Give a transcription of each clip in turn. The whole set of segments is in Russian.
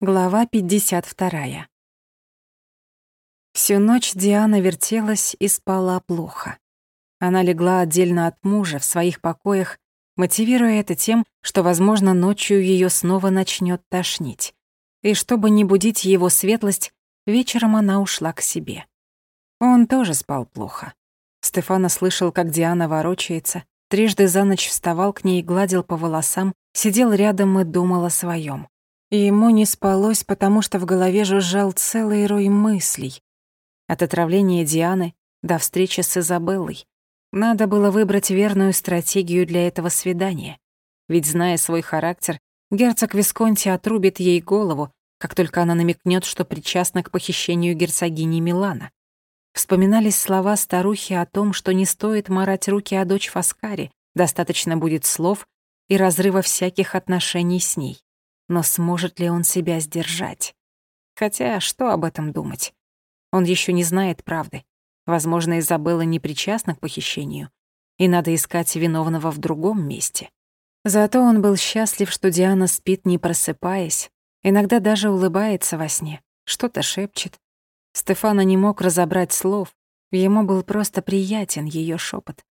Глава 52. Всю ночь Диана вертелась и спала плохо. Она легла отдельно от мужа в своих покоях, мотивируя это тем, что, возможно, ночью ее снова начнет тошнить. И чтобы не будить его светлость, вечером она ушла к себе. Он тоже спал плохо. Стефана слышал, как Диана ворочается, трижды за ночь вставал к ней, гладил по волосам, сидел рядом и думал о своем. И ему не спалось, потому что в голове жужжал целый рой мыслей. От отравления Дианы до встречи с Изабеллой. Надо было выбрать верную стратегию для этого свидания. Ведь, зная свой характер, герцог Висконти отрубит ей голову, как только она намекнет, что причастна к похищению герцогини Милана. Вспоминались слова старухи о том, что не стоит марать руки о дочь Фаскари, достаточно будет слов и разрыва всяких отношений с ней. Но сможет ли он себя сдержать? Хотя, что об этом думать? Он еще не знает правды. Возможно, Изабелла не причастна к похищению, и надо искать виновного в другом месте. Зато он был счастлив, что Диана спит, не просыпаясь, иногда даже улыбается во сне, что-то шепчет. Стефана не мог разобрать слов, ему был просто приятен ее шепот.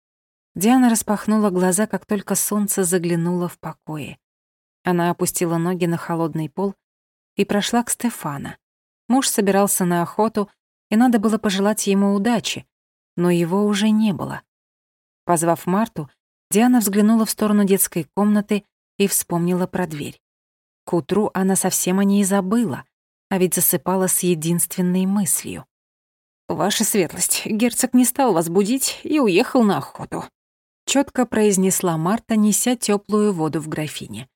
Диана распахнула глаза, как только солнце заглянуло в покое. Она опустила ноги на холодный пол и прошла к Стефана. Муж собирался на охоту, и надо было пожелать ему удачи, но его уже не было. Позвав Марту, Диана взглянула в сторону детской комнаты и вспомнила про дверь. К утру она совсем о ней забыла, а ведь засыпала с единственной мыслью. «Ваша светлость, герцог не стал вас будить и уехал на охоту», — чётко произнесла Марта, неся тёплую воду в графине.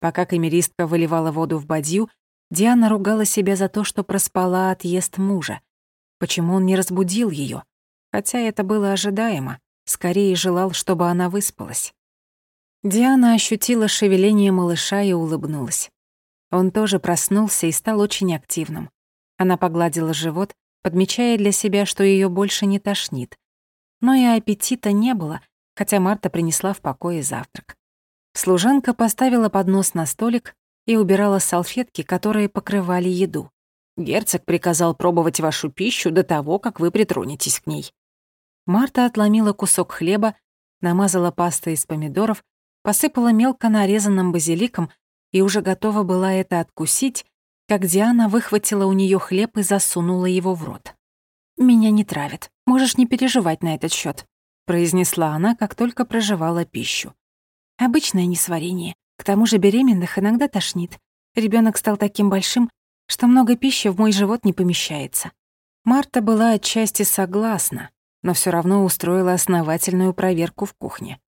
Пока камеристка выливала воду в бадью, Диана ругала себя за то, что проспала отъезд мужа. Почему он не разбудил ее? Хотя это было ожидаемо. Скорее желал, чтобы она выспалась. Диана ощутила шевеление малыша и улыбнулась. Он тоже проснулся и стал очень активным. Она погладила живот, подмечая для себя, что ее больше не тошнит. Но и аппетита не было, хотя Марта принесла в покое завтрак. Служанка поставила поднос на столик и убирала салфетки, которые покрывали еду. «Герцог приказал пробовать вашу пищу до того, как вы притронетесь к ней». Марта отломила кусок хлеба, намазала пастой из помидоров, посыпала мелко нарезанным базиликом и уже готова была это откусить, как Диана выхватила у нее хлеб и засунула его в рот. «Меня не травят. Можешь не переживать на этот счет, произнесла она, как только проживала пищу. Обычное несварение. К тому же беременных иногда тошнит. Ребенок стал таким большим, что много пищи в мой живот не помещается. Марта была отчасти согласна, но все равно устроила основательную проверку в кухне.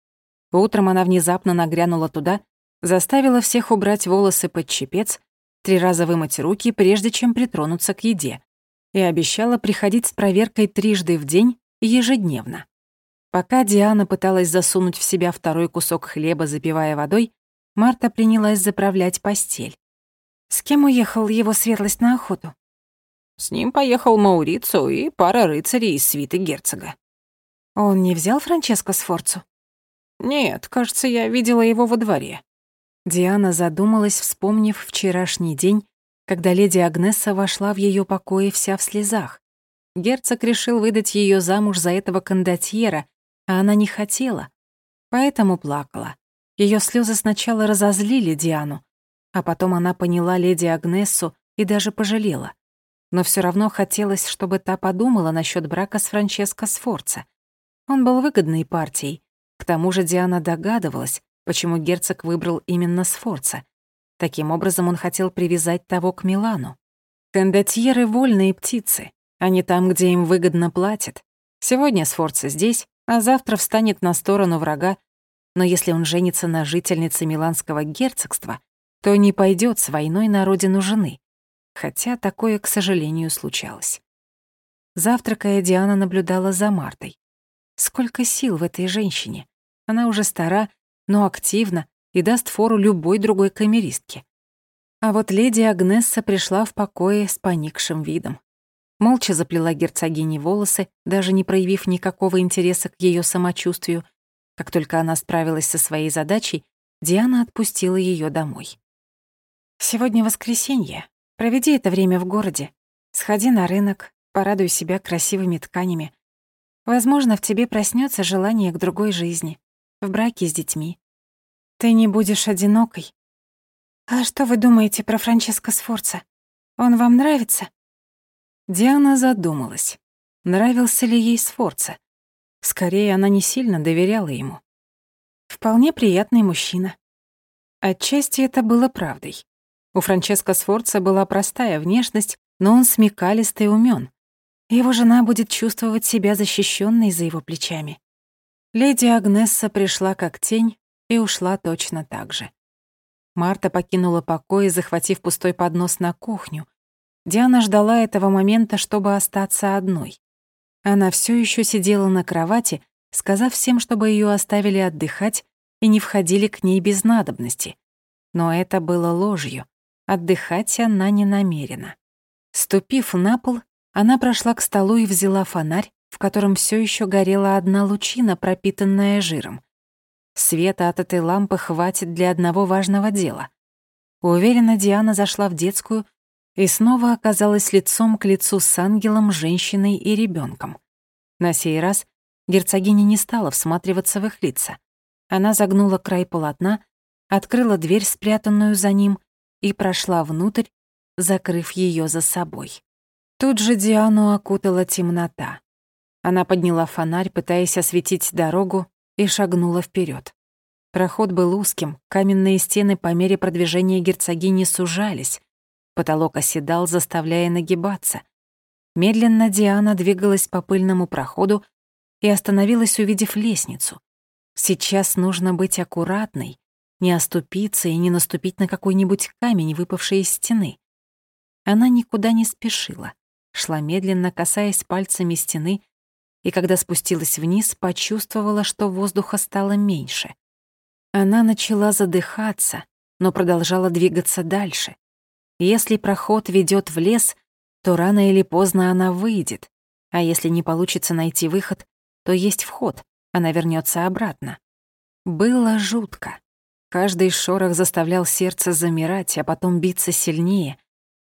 Утром она внезапно нагрянула туда, заставила всех убрать волосы под чепец, три раза вымыть руки, прежде чем притронуться к еде, и обещала приходить с проверкой трижды в день ежедневно. Пока Диана пыталась засунуть в себя второй кусок хлеба, запивая водой, Марта принялась заправлять постель. «С кем уехал его светлость на охоту?» «С ним поехал Маурицу и пара рыцарей из свиты герцога». «Он не взял Франческо Сфорцу?» «Нет, кажется, я видела его во дворе». Диана задумалась, вспомнив вчерашний день, когда леди Агнесса вошла в ее покои вся в слезах. Герцог решил выдать ее замуж за этого кондотьера, а она не хотела, поэтому плакала. Ее слезы сначала разозлили Диану, а потом она поняла леди Агнесу и даже пожалела. Но все равно хотелось, чтобы та подумала насчет брака с Франческо Сфорца. Он был выгодной партией. К тому же Диана догадывалась, почему герцог выбрал именно Сфорца. Таким образом он хотел привязать того к Милану. Кондотьеры — вольные птицы, они там, где им выгодно платят. Сегодня Сфорца здесь, а завтра встанет на сторону врага, но если он женится на жительнице Миланского герцогства, то не пойдет с войной на родину жены. Хотя такое, к сожалению, случалось. Завтракая, Диана наблюдала за Мартой. Сколько сил в этой женщине. Она уже стара, но активна и даст фору любой другой камеристке. А вот леди Агнесса пришла в покое с поникшим видом молча заплела герцогине волосы, даже не проявив никакого интереса к ее самочувствию. Как только она справилась со своей задачей, Диана отпустила ее домой. Сегодня воскресенье. Проведи это время в городе. Сходи на рынок, порадуй себя красивыми тканями. Возможно, в тебе проснется желание к другой жизни, в браке с детьми. Ты не будешь одинокой. А что вы думаете про Франческо Сфорца? Он вам нравится? Диана задумалась, нравился ли ей Сфорца. Скорее, она не сильно доверяла ему. Вполне приятный мужчина. Отчасти это было правдой. У Франческо Сфорца была простая внешность, но он смекалистый и умён. Его жена будет чувствовать себя защищенной за его плечами. Леди Агнесса пришла как тень и ушла точно так же. Марта покинула покой, захватив пустой поднос на кухню. Диана ждала этого момента, чтобы остаться одной. Она все еще сидела на кровати, сказав всем, чтобы ее оставили отдыхать и не входили к ней без надобности. Но это было ложью. Отдыхать она не намерена. Ступив на пол, она прошла к столу и взяла фонарь, в котором все еще горела одна лучина, пропитанная жиром. Света от этой лампы хватит для одного важного дела. Уверена, Диана зашла в детскую и снова оказалась лицом к лицу с ангелом, женщиной и ребенком. На сей раз герцогиня не стала всматриваться в их лица. Она загнула край полотна, открыла дверь, спрятанную за ним, и прошла внутрь, закрыв ее за собой. Тут же Диану окутала темнота. Она подняла фонарь, пытаясь осветить дорогу, и шагнула вперед. Проход был узким, каменные стены по мере продвижения герцогини сужались, потолок оседал, заставляя нагибаться. Медленно Диана двигалась по пыльному проходу и остановилась, увидев лестницу. Сейчас нужно быть аккуратной, не оступиться и не наступить на какой-нибудь камень, выпавший из стены. Она никуда не спешила, шла медленно, касаясь пальцами стены, и когда спустилась вниз, почувствовала, что воздуха стало меньше. Она начала задыхаться, но продолжала двигаться дальше. Если проход ведет в лес, то рано или поздно она выйдет, а если не получится найти выход, то есть вход, она вернется обратно. Было жутко. Каждый шорох заставлял сердце замирать, а потом биться сильнее.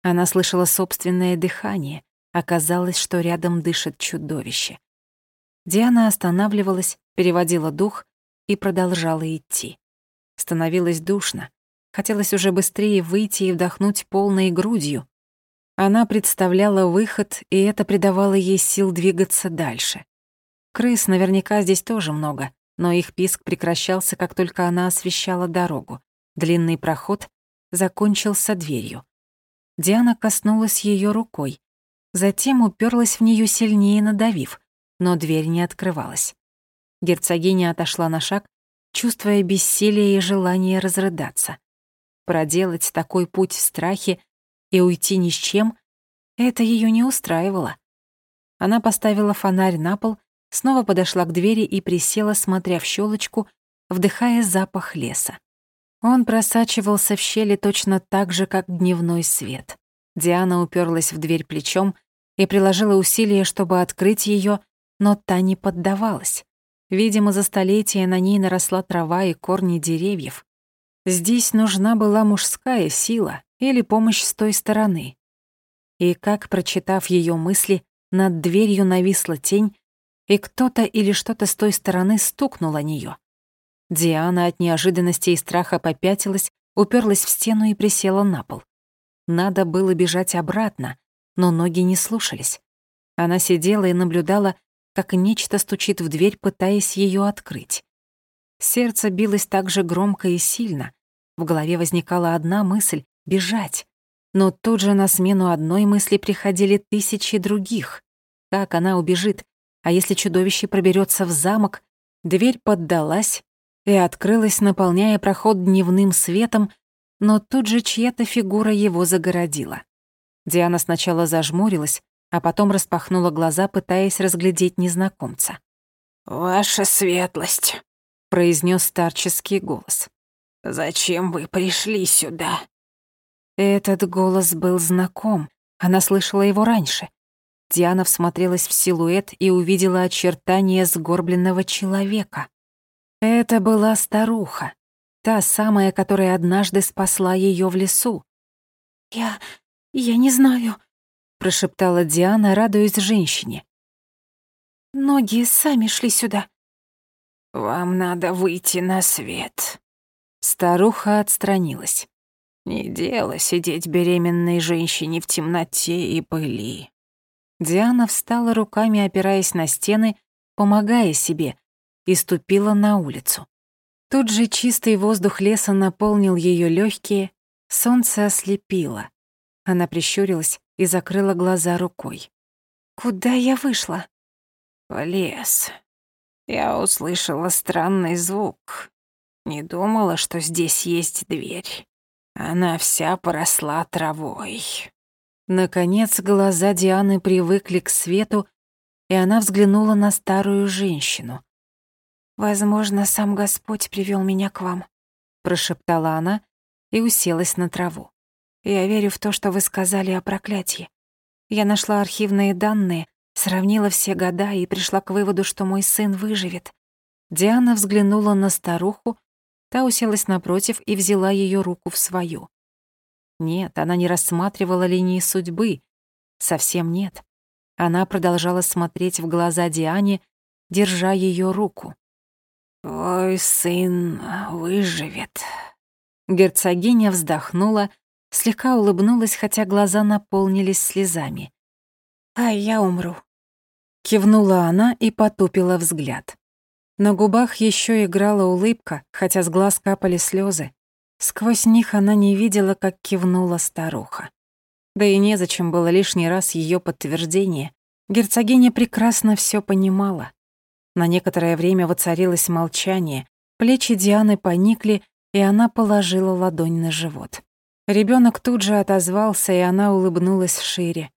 Она слышала собственное дыхание. Оказалось, что рядом дышит чудовище. Диана останавливалась, переводила дух и продолжала идти. Становилось душно. Хотелось уже быстрее выйти и вдохнуть полной грудью. Она представляла выход, и это придавало ей сил двигаться дальше. Крыс наверняка здесь тоже много но их писк прекращался, как только она освещала дорогу. Длинный проход закончился дверью. Диана коснулась ее рукой, затем уперлась в нее сильнее, надавив, но дверь не открывалась. Герцогиня отошла на шаг, чувствуя бессилие и желание разрыдаться. Проделать такой путь в страхе и уйти ни с чем — это ее не устраивало. Она поставила фонарь на пол снова подошла к двери и присела, смотря в щелочку, вдыхая запах леса. Он просачивался в щели точно так же, как дневной свет. Диана уперлась в дверь плечом и приложила усилия, чтобы открыть ее, но та не поддавалась. Видимо, за столетия на ней наросла трава и корни деревьев. Здесь нужна была мужская сила или помощь с той стороны. И как, прочитав ее мысли, над дверью нависла тень, и кто-то или что-то с той стороны стукнул о неё. Диана от неожиданности и страха попятилась, уперлась в стену и присела на пол. Надо было бежать обратно, но ноги не слушались. Она сидела и наблюдала, как нечто стучит в дверь, пытаясь её открыть. Сердце билось так же громко и сильно. В голове возникала одна мысль — бежать. Но тут же на смену одной мысли приходили тысячи других. Как она убежит, а если чудовище проберется в замок, дверь поддалась и открылась, наполняя проход дневным светом, но тут же чья-то фигура его загородила. Диана сначала зажмурилась, а потом распахнула глаза, пытаясь разглядеть незнакомца. «Ваша светлость», — произнес старческий голос. «Зачем вы пришли сюда?» Этот голос был знаком. Она слышала его раньше. Диана всмотрелась в силуэт и увидела очертания сгорбленного человека. Это была старуха, та самая, которая однажды спасла ее в лесу. «Я... я не знаю», — прошептала Диана, радуясь женщине. «Ноги сами шли сюда». «Вам надо выйти на свет». Старуха отстранилась. «Не дело сидеть беременной женщине в темноте и пыли». Диана встала руками, опираясь на стены, помогая себе, и ступила на улицу. Тут же чистый воздух леса наполнил ее легкие, солнце ослепило. Она прищурилась и закрыла глаза рукой. «Куда я вышла?» «В лес. Я услышала странный звук. Не думала, что здесь есть дверь. Она вся поросла травой». Наконец глаза Дианы привыкли к свету, и она взглянула на старую женщину. «Возможно, сам Господь привел меня к вам», — прошептала она и уселась на траву. «Я верю в то, что вы сказали о проклятии. Я нашла архивные данные, сравнила все года и пришла к выводу, что мой сын выживет». Диана взглянула на старуху, та уселась напротив и взяла ее руку в свою. Нет, она не рассматривала линии судьбы. Совсем нет. Она продолжала смотреть в глаза Диане, держа ее руку. «Твой сын выживет». Герцогиня вздохнула, слегка улыбнулась, хотя глаза наполнились слезами. «А я умру», — кивнула она и потупила взгляд. На губах еще играла улыбка, хотя с глаз капали слезы. Сквозь них она не видела, как кивнула старуха. Да и незачем было лишний раз ее подтверждение. Герцогиня прекрасно все понимала. На некоторое время воцарилось молчание, плечи Дианы поникли, и она положила ладонь на живот. Ребенок тут же отозвался, и она улыбнулась шире.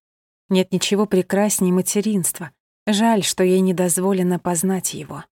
Нет ничего прекрасней материнства. Жаль, что ей не дозволено познать его.